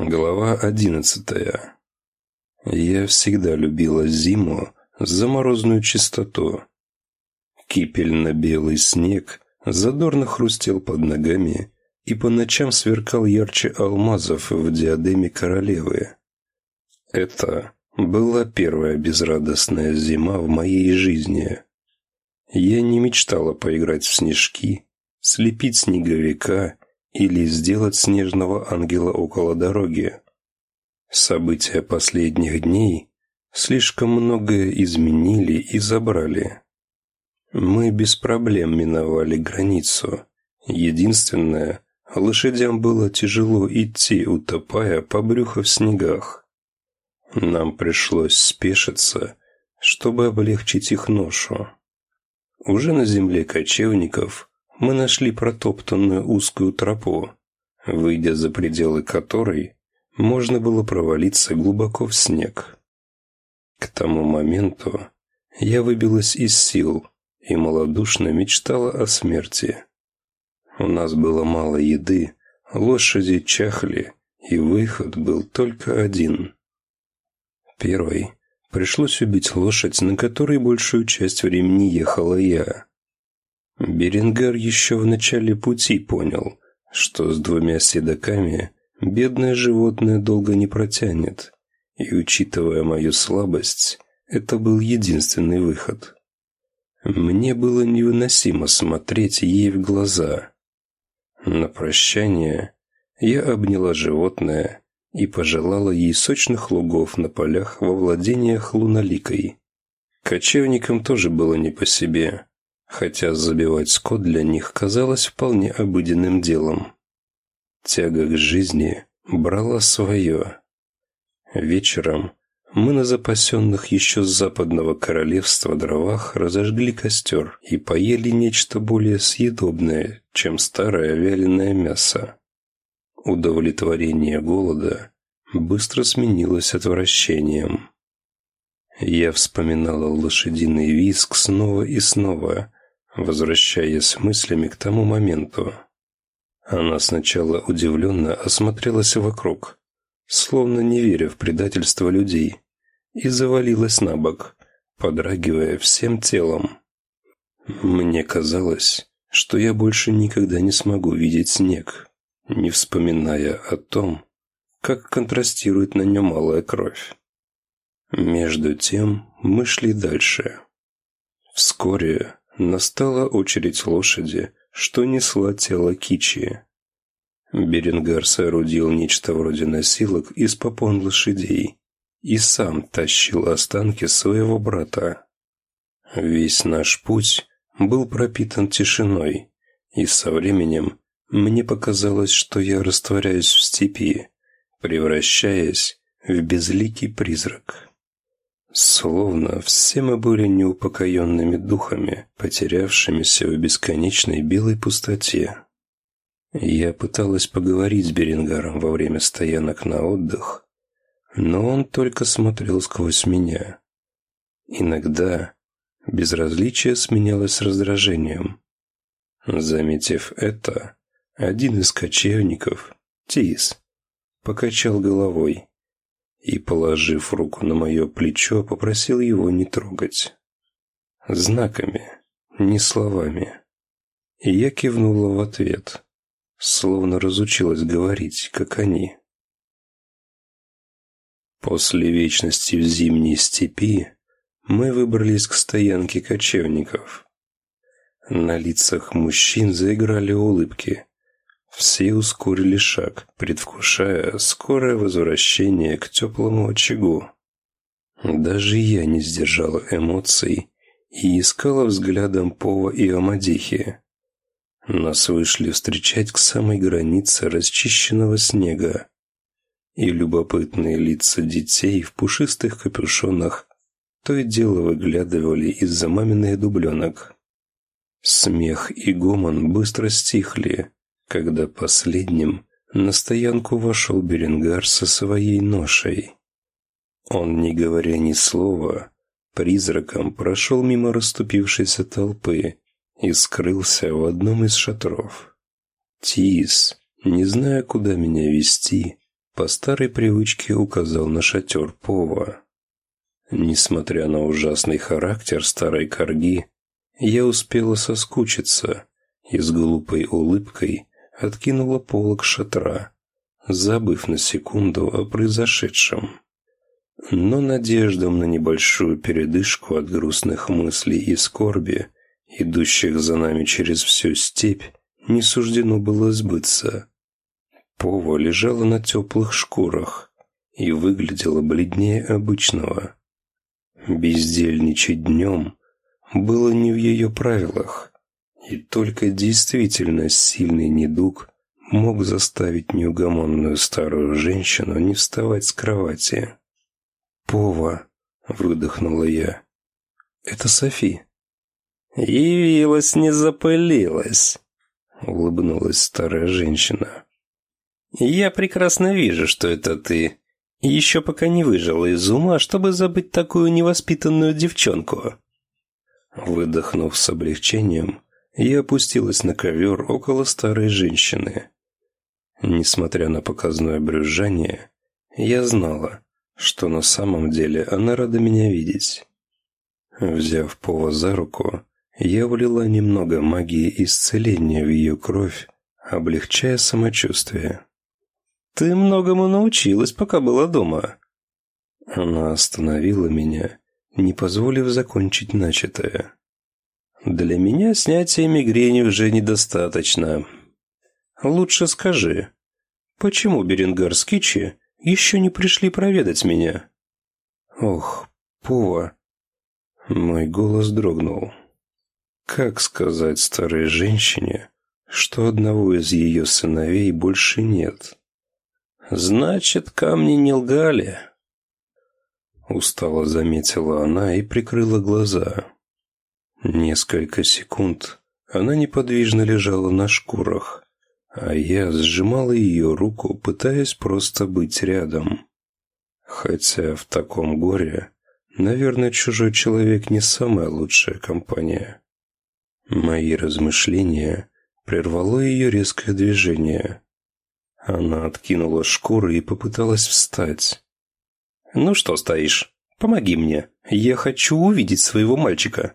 Глава одиннадцатая. Я всегда любила зиму за морозную чистоту. Кипельно-белый снег задорно хрустел под ногами и по ночам сверкал ярче алмазов в диадеме королевы. Это была первая безрадостная зима в моей жизни. Я не мечтала поиграть в снежки, слепить снеговика или сделать снежного ангела около дороги. События последних дней слишком многое изменили и забрали. Мы без проблем миновали границу. Единственное, лошадям было тяжело идти, утопая по брюху в снегах. Нам пришлось спешиться, чтобы облегчить их ношу. Уже на земле кочевников мы нашли протоптанную узкую тропу, выйдя за пределы которой можно было провалиться глубоко в снег. К тому моменту я выбилась из сил и малодушно мечтала о смерти. У нас было мало еды, лошади чахли, и выход был только один. Первый пришлось убить лошадь, на которой большую часть времени ехала я. Беренгар еще в начале пути понял, что с двумя седоками бедное животное долго не протянет, и, учитывая мою слабость, это был единственный выход. Мне было невыносимо смотреть ей в глаза. На прощание я обняла животное и пожелала ей сочных лугов на полях во владениях луналикой. Кочевникам тоже было не по себе хотя забивать скот для них казалось вполне обыденным делом. Тяга к жизни брала свое. Вечером мы на запасенных еще с западного королевства дровах разожгли костер и поели нечто более съедобное, чем старое вяленое мясо. Удовлетворение голода быстро сменилось отвращением. Я вспоминала лошадиный виск снова и снова, возвращаясь мыслями к тому моменту. Она сначала удивленно осмотрелась вокруг, словно не веря в предательство людей, и завалилась на бок, подрагивая всем телом. Мне казалось, что я больше никогда не смогу видеть снег, не вспоминая о том, как контрастирует на нем малая кровь. Между тем мы шли дальше. Вскоре Настала очередь лошади, что несла тело Кичи. Беренгар соорудил нечто вроде носилок из попон лошадей и сам тащил останки своего брата. Весь наш путь был пропитан тишиной, и со временем мне показалось, что я растворяюсь в степи, превращаясь в безликий призрак. Словно все мы были неупокоенными духами, потерявшимися в бесконечной белой пустоте. Я пыталась поговорить с Берингаром во время стоянок на отдых, но он только смотрел сквозь меня. Иногда безразличие сменялось раздражением. Заметив это, один из кочевников, Тис, покачал головой и, положив руку на мое плечо, попросил его не трогать. Знаками, не словами. И я кивнула в ответ, словно разучилась говорить, как они. После вечности в зимней степи мы выбрались к стоянке кочевников. На лицах мужчин заиграли улыбки, все ускорили шаг, предвкушая скорое возвращение к теплому очагу. Даже я не сдержала эмоций и искала взглядом Пова и Амадихи. Нас вышли встречать к самой границе расчищенного снега, и любопытные лица детей в пушистых капюшонах то и дело выглядывали из-за маминых дубленок. Смех и гомон быстро стихли, когда последним на стоянку вошел Беренгар со своей ношей. Он, не говоря ни слова, призраком прошел мимо расступившейся толпы и скрылся в одном из шатров. Тис, не зная, куда меня вести, по старой привычке указал на шатер Пова. Несмотря на ужасный характер старой корги, я успела соскучиться и с глупой улыбкой откинула полок шатра, забыв на секунду о произошедшем. Но надеждам на небольшую передышку от грустных мыслей и скорби, идущих за нами через всю степь, не суждено было сбыться. Пова лежала на теплых шкурах и выглядела бледнее обычного. Бездельничать днем было не в ее правилах, и только действительно сильный недуг мог заставить неугомонную старую женщину не вставать с кровати. «Пова!» — выдохнула я. «Это Софи». «Явилась, не запылилась», — улыбнулась старая женщина. «Я прекрасно вижу, что это ты. Еще пока не выжила из ума, чтобы забыть такую невоспитанную девчонку». Выдохнув с облегчением, я опустилась на ковер около старой женщины. Несмотря на показное брюзжание, я знала, что на самом деле она рада меня видеть. Взяв Пова за руку, я влила немного магии исцеления в ее кровь, облегчая самочувствие. «Ты многому научилась, пока была дома». Она остановила меня, не позволив закончить начатое. «Для меня снятия мигрени уже недостаточно. Лучше скажи, почему Беренгар с Кичи еще не пришли проведать меня?» «Ох, Пува!» Мой голос дрогнул. Как сказать старой женщине, что одного из ее сыновей больше нет? «Значит, камни не лгали?» Устало заметила она и прикрыла глаза. Несколько секунд она неподвижно лежала на шкурах, а я сжимала ее руку, пытаясь просто быть рядом. Хотя в таком горе, наверное, чужой человек не самая лучшая компания. Мои размышления прервало ее резкое движение. Она откинула шкуры и попыталась встать. «Ну что стоишь? Помоги мне. Я хочу увидеть своего мальчика».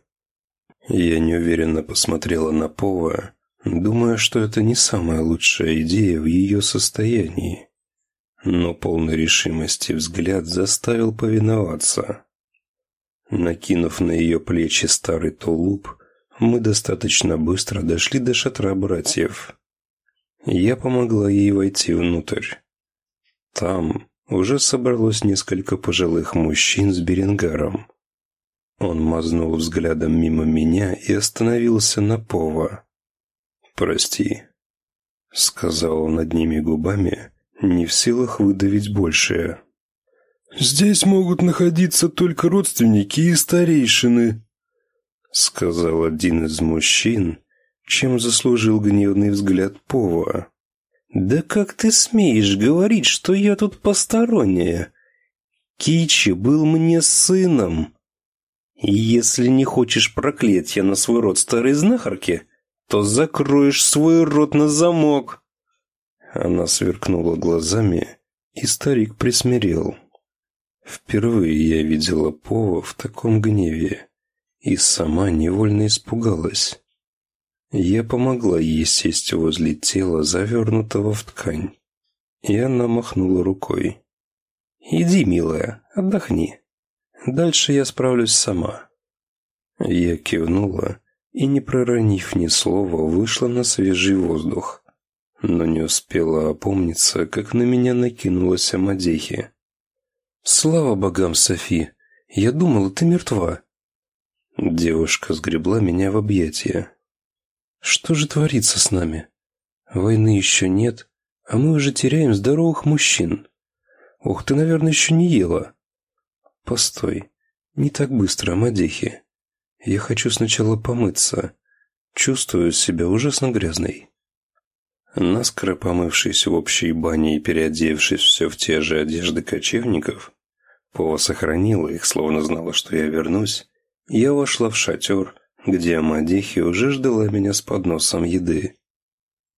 Я неуверенно посмотрела на Пова, думая, что это не самая лучшая идея в ее состоянии. Но полной решимости взгляд заставил повиноваться. Накинув на ее плечи старый тулуп, мы достаточно быстро дошли до шатра братьев. Я помогла ей войти внутрь. Там уже собралось несколько пожилых мужчин с беренгаром. Он мазнул взглядом мимо меня и остановился на Пова. «Прости», — сказал он одними губами, не в силах выдавить большее. «Здесь могут находиться только родственники и старейшины», — сказал один из мужчин, чем заслужил гневный взгляд Пова. «Да как ты смеешь говорить, что я тут посторонняя? Кичи был мне сыном. Если не хочешь проклятия на свой род старой знахарки, то закроешь свой рот на замок». Она сверкнула глазами, и старик присмирел. Впервые я видела Пова в таком гневе и сама невольно испугалась. Я помогла ей сесть возле тела, завернутого в ткань, и она махнула рукой. «Иди, милая, отдохни. Дальше я справлюсь сама». Я кивнула и, не проронив ни слова, вышла на свежий воздух. Но не успела опомниться, как на меня накинулась Амадехи. «Слава богам, Софи! Я думала, ты мертва!» Девушка сгребла меня в объятия. «Что же творится с нами? Войны еще нет, а мы уже теряем здоровых мужчин. Ох, ты, наверное, еще не ела!» «Постой, не так быстро, Амадехи!» Я хочу сначала помыться. Чувствую себя ужасно грязной. Наскоро помывшись в общей бане и переодевшись все в те же одежды кочевников, Пова сохранила их, словно знала, что я вернусь, я вошла в шатер, где Амадехи уже ждала меня с подносом еды.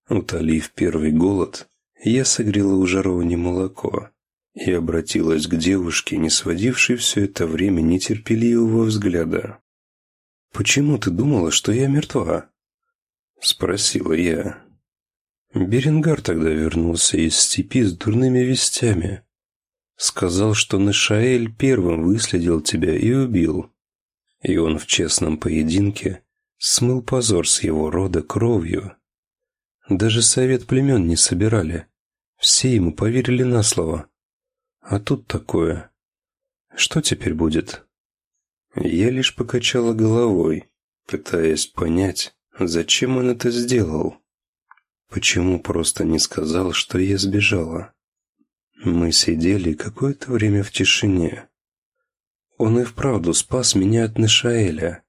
Утолив первый голод, я согрела у жаровни молоко и обратилась к девушке, не сводившей все это время нетерпеливого взгляда. «Почему ты думала, что я мертва?» — спросила я. Беренгар тогда вернулся из степи с дурными вестями. Сказал, что Нашаэль первым выследил тебя и убил. И он в честном поединке смыл позор с его рода кровью. Даже совет племен не собирали. Все ему поверили на слово. А тут такое. Что теперь будет? Я лишь покачала головой, пытаясь понять, зачем он это сделал. Почему просто не сказал, что я сбежала? Мы сидели какое-то время в тишине. Он и вправду спас меня от Нашаэля.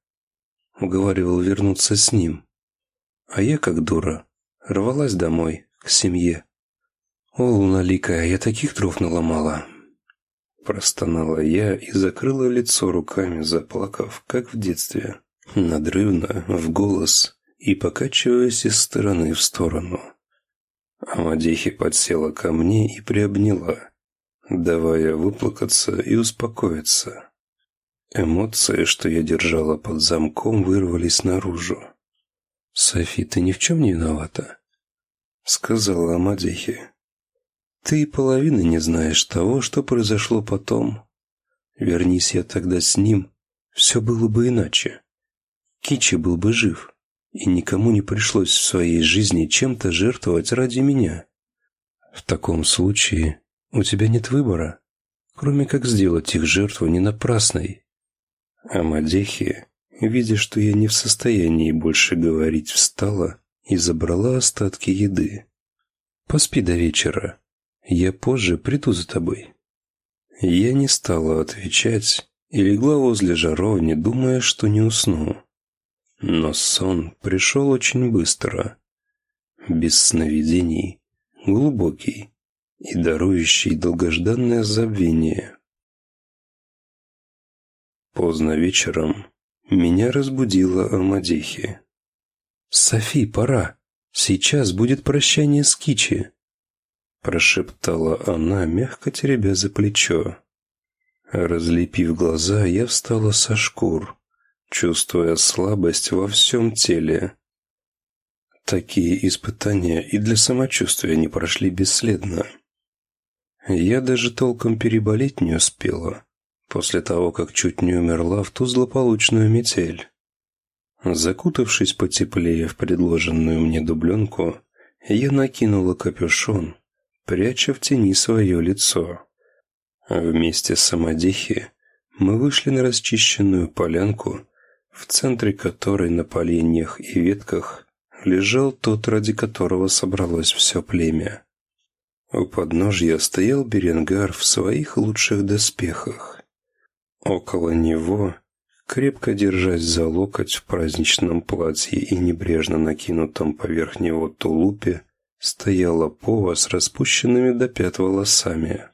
Уговаривал вернуться с ним. А я, как дура, рвалась домой, к семье. «О, луналикая, я таких дров наломала!» Простонала я и закрыла лицо руками, заплакав, как в детстве, надрывно, в голос и покачиваясь из стороны в сторону. Амадихи подсела ко мне и приобняла, давая выплакаться и успокоиться. Эмоции, что я держала под замком, вырвались наружу. «Софи, ты ни в чем не виновата?» — сказала Амадихи. «Ты и половины не знаешь того, что произошло потом. Вернись я тогда с ним, все было бы иначе. Кичи был бы жив» и никому не пришлось в своей жизни чем-то жертвовать ради меня. В таком случае у тебя нет выбора, кроме как сделать их жертву не напрасной. А видя, что я не в состоянии больше говорить, встала и забрала остатки еды. «Поспи до вечера. Я позже приду за тобой». Я не стала отвечать и легла возле жаровни, думая, что не усну. Но сон пришел очень быстро, без сновидений, глубокий и дарующий долгожданное забвение. Поздно вечером меня разбудила Амадихи. «Софи, пора! Сейчас будет прощание с Кичи!» Прошептала она, мягко теребя за плечо. Разлепив глаза, я встала со шкур чувствуя слабость во всем теле. Такие испытания и для самочувствия не прошли бесследно. Я даже толком переболеть не успела, после того, как чуть не умерла в ту злополучную метель. Закутавшись потеплее в предложенную мне дубленку, я накинула капюшон, пряча в тени свое лицо. Вместе с Самодихи мы вышли на расчищенную полянку, в центре которой на поленьях и ветках лежал тот, ради которого собралось все племя. У подножья стоял Беренгар в своих лучших доспехах. Около него, крепко держась за локоть в праздничном платье и небрежно накинутом поверх него тулупе, стояла Пова с распущенными до пят волосами.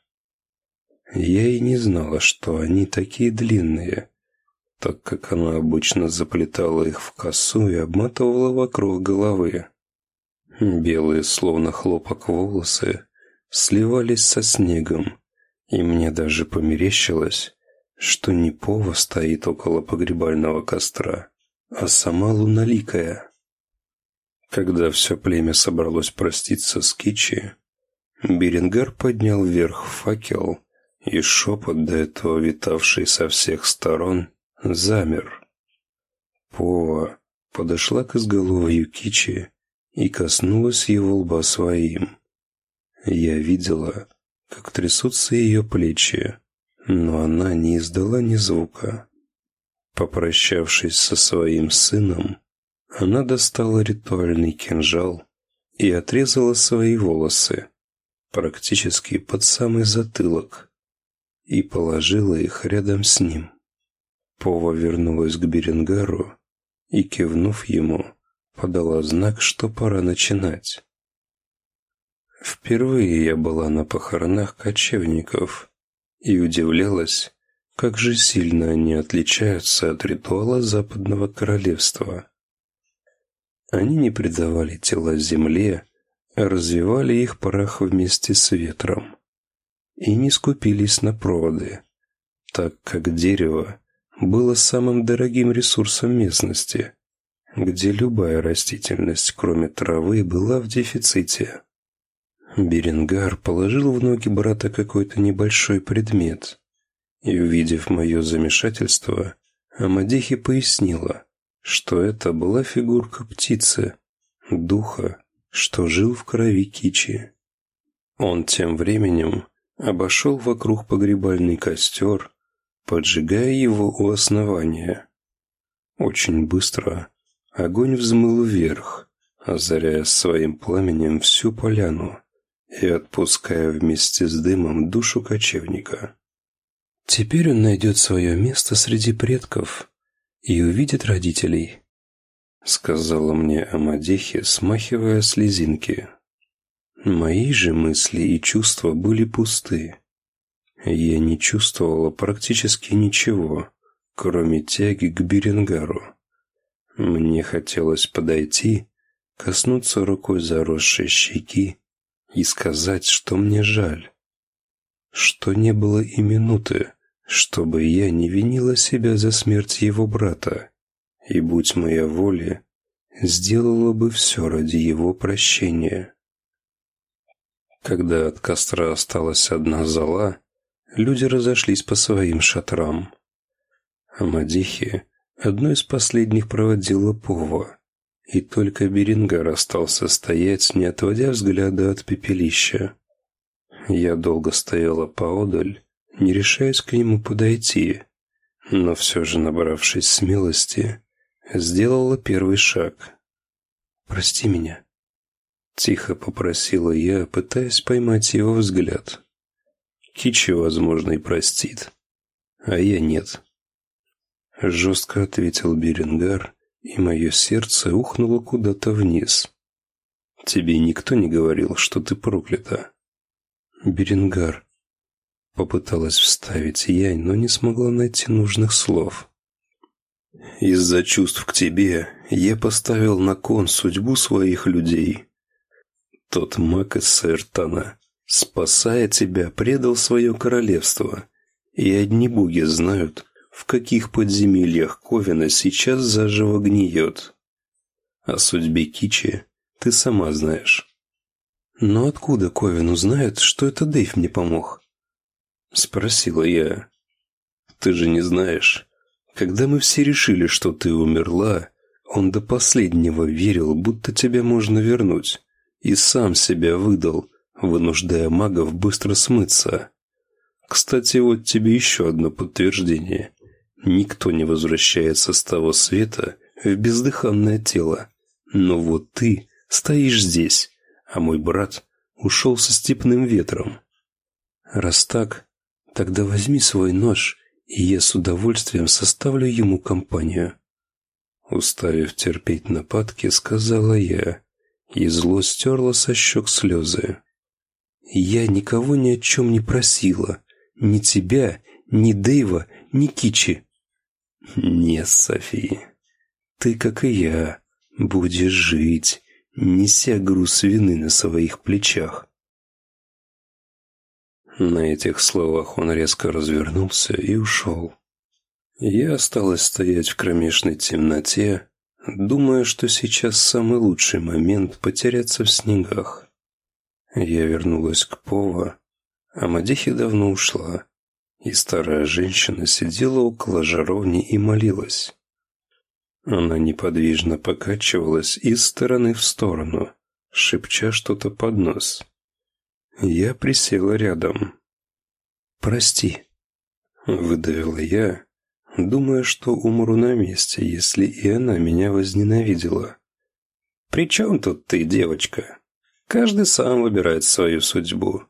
Я и не знала, что они такие длинные, так как она обычно заплетала их в косу и обматывала вокруг головы. Белые, словно хлопок волосы, сливались со снегом, и мне даже померещилось, что не Пова стоит около погребального костра, а сама Луналикая. Когда все племя собралось проститься с Кичи, Беренгар поднял вверх факел, и шепот, до этого витавший со всех сторон, замер. Пова подошла к изголовью Кичи и коснулась его лба своим. Я видела, как трясутся ее плечи, но она не издала ни звука. Попрощавшись со своим сыном, она достала ритуальный кинжал и отрезала свои волосы, практически под самый затылок, и положила их рядом с ним. Пова вернулась к Беренгару и, кивнув ему, подала знак, что пора начинать. Впервые я была на похоронах кочевников и удивлялась, как же сильно они отличаются от ритуала Западного Королевства. Они не предавали тела земле, развивали их прах вместе с ветром и не скупились на проводы, так как дерево было самым дорогим ресурсом местности, где любая растительность, кроме травы, была в дефиците. Беренгар положил в ноги брата какой-то небольшой предмет, и, увидев мое замешательство, Амадехи пояснила, что это была фигурка птицы, духа, что жил в крови Кичи. Он тем временем обошел вокруг погребальный костер, поджигая его у основания. Очень быстро огонь взмыл вверх, озаряя своим пламенем всю поляну и отпуская вместе с дымом душу кочевника. Теперь он найдет свое место среди предков и увидит родителей, сказала мне Амадехи, смахивая слезинки. Мои же мысли и чувства были пусты. Я не чувствовала практически ничего, кроме тяги к Беренгару. Мне хотелось подойти, коснуться рукой заросшей щеки и сказать, что мне жаль. Что не было и минуты, чтобы я не винила себя за смерть его брата, и, будь моя воля, сделала бы все ради его прощения. Когда от костра осталась одна зола, люди разошлись по своим шатрам. Амадихи одной из последних проводила Пова, и только Берингар остался стоять, не отводя взгляда от пепелища. Я долго стояла поодаль, не решаясь к нему подойти, но все же, набравшись смелости, сделала первый шаг. «Прости меня», — тихо попросила я, пытаясь поймать его взгляд. Кичи, возможно, и простит, а я нет. Жестко ответил Беренгар, и мое сердце ухнуло куда-то вниз. Тебе никто не говорил, что ты проклята? Беренгар. Попыталась вставить я, но не смогла найти нужных слов. Из-за чувств к тебе я поставил на кон судьбу своих людей. Тот маг из Саэртана спасая тебя, предал свое королевство, и одни боги знают, в каких подземельях Ковина сейчас заживо гниет. О судьбе Кичи ты сама знаешь. Но откуда Ковин узнает, что это Дэйв мне помог? Спросила я. Ты же не знаешь. Когда мы все решили, что ты умерла, он до последнего верил, будто тебя можно вернуть, и сам себя выдал, вынуждая магов быстро смыться. Кстати, вот тебе еще одно подтверждение. Никто не возвращается с того света в бездыханное тело. Но вот ты стоишь здесь, а мой брат ушел со степным ветром. Раз так, тогда возьми свой нож, и я с удовольствием составлю ему компанию. Уставив терпеть нападки, сказала я, и зло стерло со щек слезы. Я никого ни о чем не просила. Ни тебя, ни Дэйва, ни Кичи. Нет, Софи. Ты, как и я, будешь жить, неся груз вины на своих плечах. На этих словах он резко развернулся и ушел. Я осталась стоять в кромешной темноте, думая, что сейчас самый лучший момент потеряться в снегах. Я вернулась к Пова, а Мадихи давно ушла, и старая женщина сидела около жаровни и молилась. Она неподвижно покачивалась из стороны в сторону, шепча что-то под нос. Я присела рядом. «Прости», — выдавила я, думая, что умру на месте, если и она меня возненавидела. «При чем тут ты, девочка?» Каждый сам выбирает свою судьбу.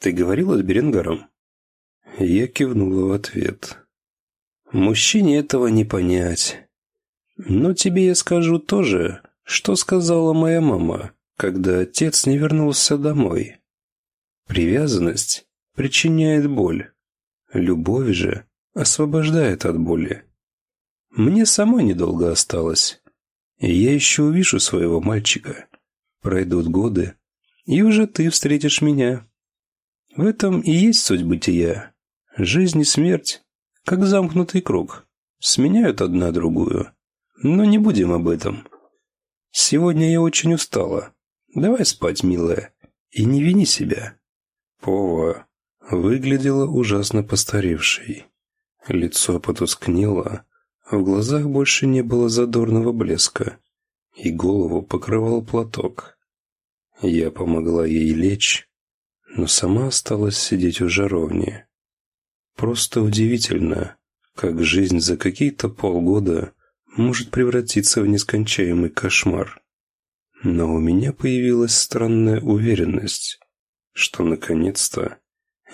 Ты говорила с Беренгаром? Я кивнула в ответ. Мужчине этого не понять. Но тебе я скажу тоже, что сказала моя мама, когда отец не вернулся домой. Привязанность причиняет боль. Любовь же освобождает от боли. Мне самой недолго осталось. Я еще увижу своего мальчика. Пройдут годы, и уже ты встретишь меня. В этом и есть суть бытия. Жизнь и смерть, как замкнутый круг, сменяют одна другую. Но не будем об этом. Сегодня я очень устала. Давай спать, милая, и не вини себя. Пова выглядела ужасно постаревшей. Лицо потускнело, в глазах больше не было задорного блеска, и голову покрывал платок. Я помогла ей лечь, но сама осталась сидеть у жаровни. Просто удивительно, как жизнь за какие-то полгода может превратиться в нескончаемый кошмар. Но у меня появилась странная уверенность, что наконец-то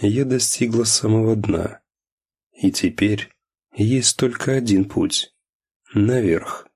я достигла самого дна. И теперь есть только один путь – наверх.